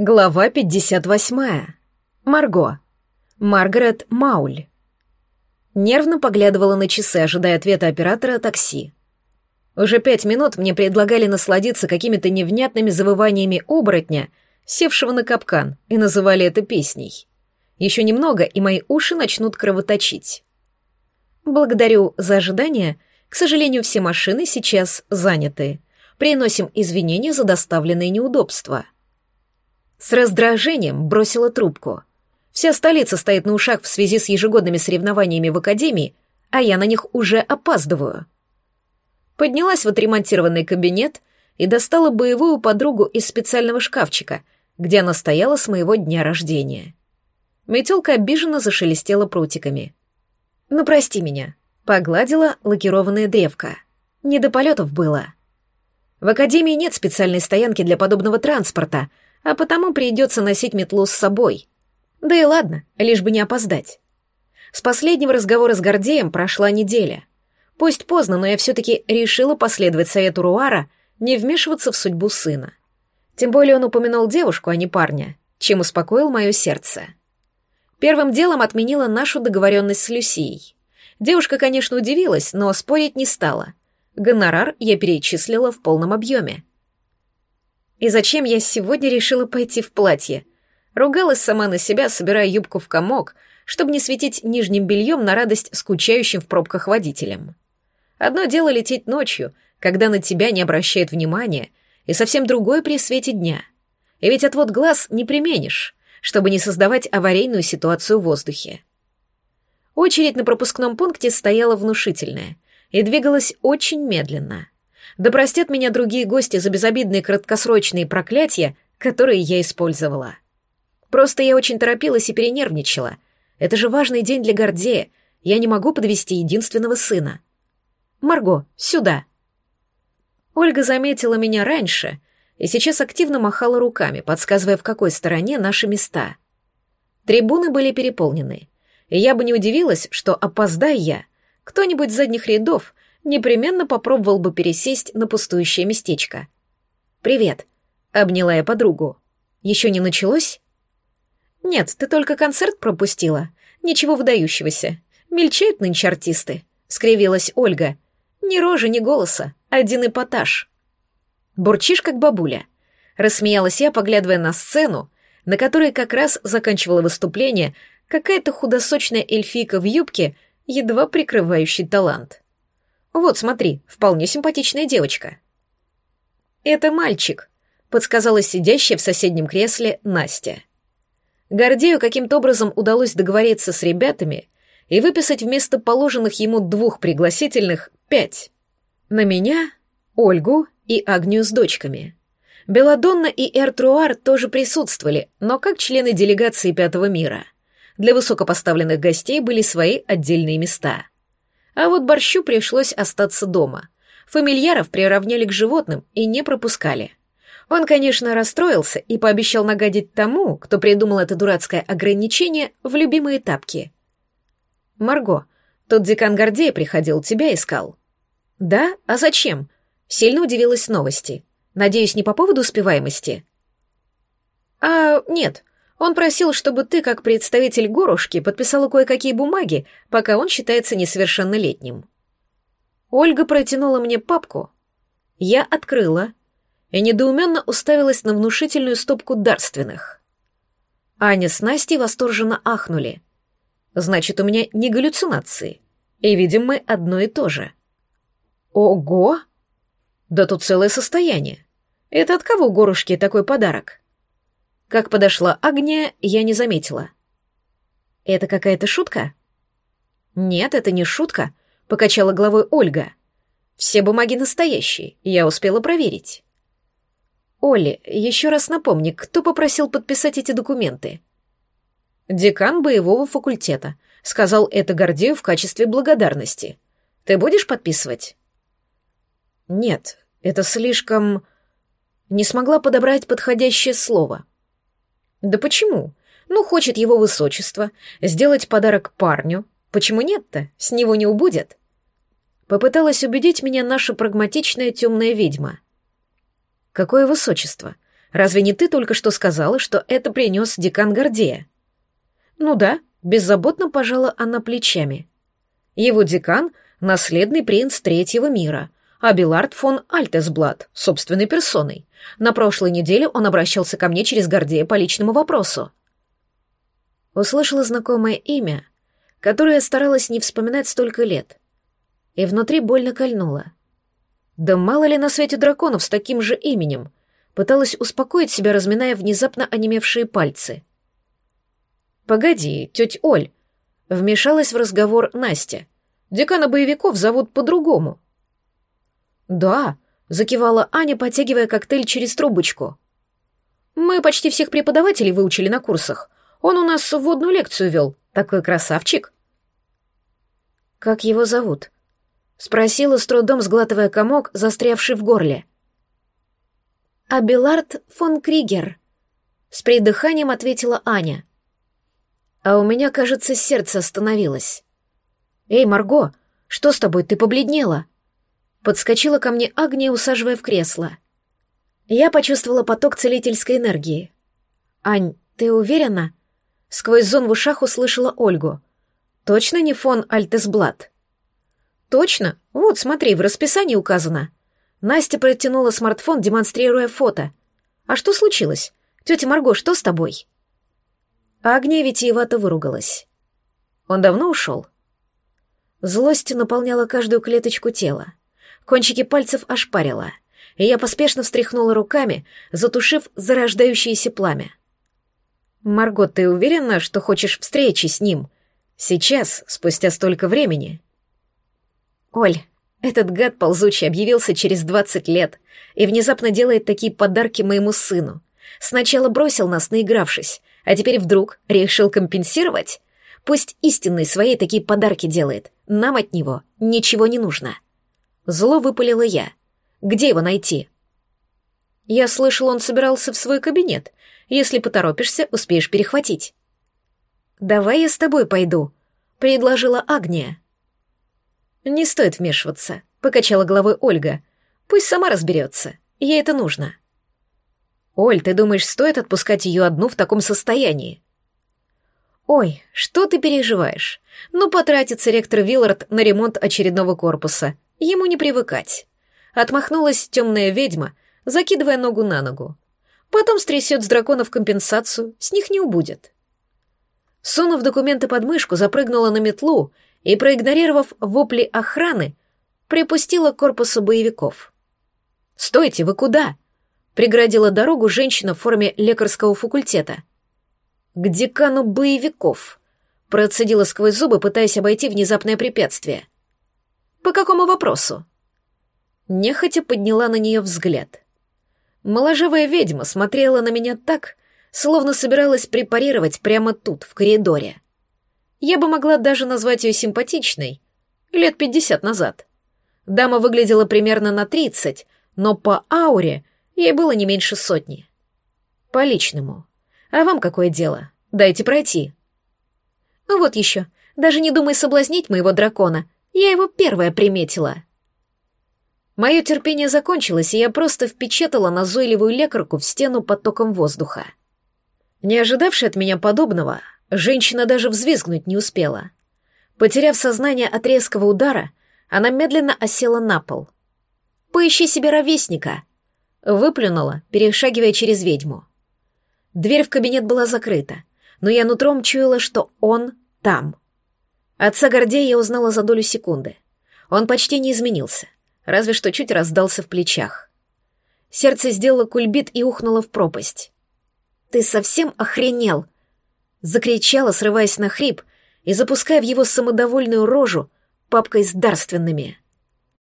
Глава 58. Марго. Маргарет Мауль. Нервно поглядывала на часы, ожидая ответа оператора такси. Уже пять минут мне предлагали насладиться какими-то невнятными завываниями оборотня, севшего на капкан, и называли это песней. Еще немного, и мои уши начнут кровоточить. Благодарю за ожидание. К сожалению, все машины сейчас заняты. Приносим извинения за доставленные неудобства. С раздражением бросила трубку. Вся столица стоит на ушах в связи с ежегодными соревнованиями в академии, а я на них уже опаздываю. Поднялась в отремонтированный кабинет и достала боевую подругу из специального шкафчика, где она стояла с моего дня рождения. Метелка обиженно зашелестела прутиками. «Ну, прости меня», — погладила лакированная древко. «Не до полетов было». В академии нет специальной стоянки для подобного транспорта — а потому придется носить метлу с собой. Да и ладно, лишь бы не опоздать. С последнего разговора с Гордеем прошла неделя. Пусть поздно, но я все-таки решила последовать совету Руара не вмешиваться в судьбу сына. Тем более он упомянул девушку, а не парня, чем успокоил мое сердце. Первым делом отменила нашу договоренность с Люсией. Девушка, конечно, удивилась, но спорить не стала. Гонорар я перечислила в полном объеме. И зачем я сегодня решила пойти в платье? Ругалась сама на себя, собирая юбку в комок, чтобы не светить нижним бельем на радость скучающим в пробках водителям. Одно дело лететь ночью, когда на тебя не обращают внимания, и совсем другое при свете дня. И ведь отвод глаз не применишь, чтобы не создавать аварийную ситуацию в воздухе. Очередь на пропускном пункте стояла внушительная и двигалась очень медленно — да простят меня другие гости за безобидные краткосрочные проклятия, которые я использовала. Просто я очень торопилась и перенервничала. Это же важный день для Гордея. Я не могу подвести единственного сына. Марго, сюда. Ольга заметила меня раньше и сейчас активно махала руками, подсказывая, в какой стороне наши места. Трибуны были переполнены, и я бы не удивилась, что, опоздая я, кто-нибудь с задних рядов непременно попробовал бы пересесть на пустующее местечко. «Привет», — обняла я подругу. «Еще не началось?» «Нет, ты только концерт пропустила. Ничего выдающегося. Мельчают нынче артисты», — скривилась Ольга. «Ни рожи, ни голоса. Один эпатаж». «Бурчишь, как бабуля», — рассмеялась я, поглядывая на сцену, на которой как раз заканчивала выступление какая-то худосочная эльфийка в юбке, едва прикрывающий талант. Вот, смотри, вполне симпатичная девочка. Это мальчик, подсказала сидящая в соседнем кресле Настя. Гордею каким-то образом удалось договориться с ребятами и выписать вместо положенных ему двух пригласительных пять. На меня, Ольгу и Агнию с дочками. Беладонна и Эртруар тоже присутствовали, но как члены делегации Пятого мира. Для высокопоставленных гостей были свои отдельные места — а вот борщу пришлось остаться дома. Фамильяров приравняли к животным и не пропускали. Он, конечно, расстроился и пообещал нагадить тому, кто придумал это дурацкое ограничение, в любимые тапки. «Марго, тот декан Гордея приходил, тебя искал». «Да? А зачем?» Сильно удивилась новости. «Надеюсь, не по поводу успеваемости?» «А, нет. Он просил, чтобы ты, как представитель горушки, подписала кое-какие бумаги, пока он считается несовершеннолетним. Ольга протянула мне папку. Я открыла и недоуменно уставилась на внушительную стопку дарственных. Аня с Настей восторженно ахнули. Значит, у меня не галлюцинации. И видим мы одно и то же. Ого! Да тут целое состояние. Это от кого горушке такой подарок? Как подошла Агния, я не заметила. «Это какая-то шутка?» «Нет, это не шутка», — покачала головой Ольга. «Все бумаги настоящие, я успела проверить». «Оли, еще раз напомни, кто попросил подписать эти документы?» «Декан боевого факультета», — сказал это Гордею в качестве благодарности. «Ты будешь подписывать?» «Нет, это слишком...» Не смогла подобрать подходящее слово. Да почему? Ну, хочет его высочество сделать подарок парню. Почему нет-то? С него не убудет. Попыталась убедить меня наша прагматичная темная ведьма. Какое высочество? Разве не ты только что сказала, что это принес декан Гордея? Ну да, беззаботно пожала она плечами. Его декан — наследный принц третьего мира, а Белард фон Альтесблад, собственной персоной. На прошлой неделе он обращался ко мне через Гордея по личному вопросу. Услышала знакомое имя, которое старалась не вспоминать столько лет, и внутри больно кольнуло. Да мало ли на свете драконов с таким же именем, пыталась успокоить себя, разминая внезапно онемевшие пальцы. «Погоди, тетя Оль», — вмешалась в разговор Настя. «Декана боевиков зовут по-другому». «Да», — закивала Аня, потягивая коктейль через трубочку. «Мы почти всех преподавателей выучили на курсах. Он у нас вводную лекцию вел. Такой красавчик». «Как его зовут?» — спросила с трудом, сглатывая комок, застрявший в горле. «Абелард фон Кригер», — с придыханием ответила Аня. А у меня, кажется, сердце остановилось. «Эй, Марго, что с тобой, ты побледнела?» Подскочила ко мне Агния, усаживая в кресло. Я почувствовала поток целительской энергии. «Ань, ты уверена?» Сквозь зон в ушах услышала Ольгу. «Точно не фон Альтесблат?» «Точно? Вот, смотри, в расписании указано». Настя протянула смартфон, демонстрируя фото. «А что случилось? Тетя Марго, что с тобой?» Агния витиевато выругалась. «Он давно ушел?» Злость наполняла каждую клеточку тела. Кончики пальцев ошпарило, и я поспешно встряхнула руками, затушив зарождающееся пламя. «Марго, ты уверена, что хочешь встречи с ним? Сейчас, спустя столько времени?» «Оль, этот гад ползучий объявился через двадцать лет и внезапно делает такие подарки моему сыну. Сначала бросил нас, наигравшись, а теперь вдруг решил компенсировать? Пусть истинный своей такие подарки делает, нам от него ничего не нужно». Зло выпалила я. «Где его найти?» «Я слышал, он собирался в свой кабинет. Если поторопишься, успеешь перехватить». «Давай я с тобой пойду», — предложила Агния. «Не стоит вмешиваться», — покачала головой Ольга. «Пусть сама разберется. Ей это нужно». «Оль, ты думаешь, стоит отпускать ее одну в таком состоянии?» «Ой, что ты переживаешь? Ну, потратится ректор Виллард на ремонт очередного корпуса. Ему не привыкать». Отмахнулась темная ведьма, закидывая ногу на ногу. Потом стрясет с драконов компенсацию, с них не убудет. Сунув документы под мышку, запрыгнула на метлу и, проигнорировав вопли охраны, припустила к корпусу боевиков. «Стойте, вы куда?» — преградила дорогу женщина в форме лекарского факультета. «К декану боевиков», — процедила сквозь зубы, пытаясь обойти внезапное препятствие. «По какому вопросу?» Нехотя подняла на нее взгляд. Моложавая ведьма смотрела на меня так, словно собиралась препарировать прямо тут, в коридоре. Я бы могла даже назвать ее симпатичной. Лет пятьдесят назад. Дама выглядела примерно на тридцать, но по ауре ей было не меньше сотни. По личному. А вам какое дело? Дайте пройти. Ну вот еще. Даже не думай соблазнить моего дракона. Я его первая приметила. Мое терпение закончилось, и я просто впечатала назойливую лекарку в стену потоком воздуха. Не ожидавшая от меня подобного, Женщина даже взвизгнуть не успела. Потеряв сознание от резкого удара, она медленно осела на пол. «Поищи себе ровесника!» Выплюнула, перешагивая через ведьму. Дверь в кабинет была закрыта, но я нутром чуяла, что он там. Отца Гордея я узнала за долю секунды. Он почти не изменился, разве что чуть раздался в плечах. Сердце сделало кульбит и ухнуло в пропасть. «Ты совсем охренел?» Закричала, срываясь на хрип и запуская в его самодовольную рожу папкой с дарственными —